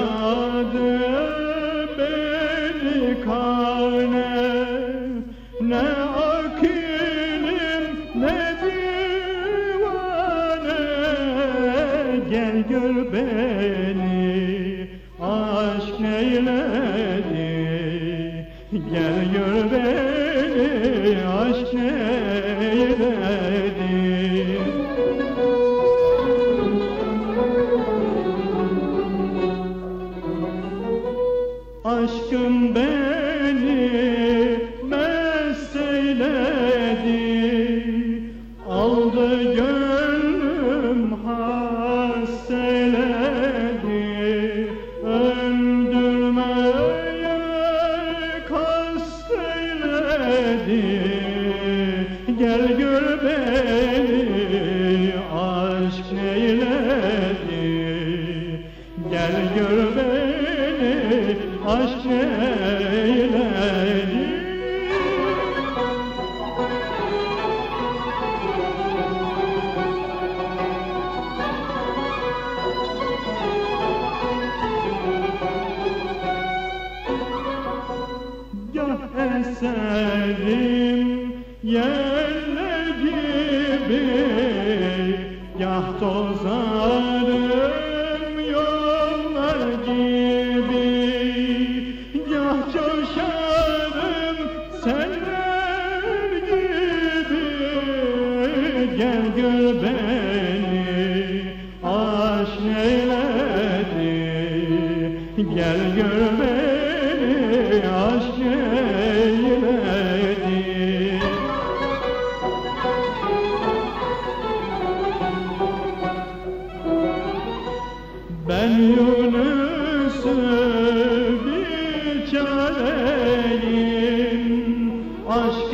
Yaradı beni kane Ne akilim ne divane. Gel gör beni aşk neyledi? Gel gör beni aşk Aşkım beni mest Aldı gönlüm hasta eyledi Öldürmeye kast eyledi Gel gör beni aşk neyledi Gel gör aşk neyledi Gah eserim yerler gibi Gah tozarım gel gör beni Aşk eyledi Gel gör beni aşk eyledi Ben Yunus'u bir çareyim Aşk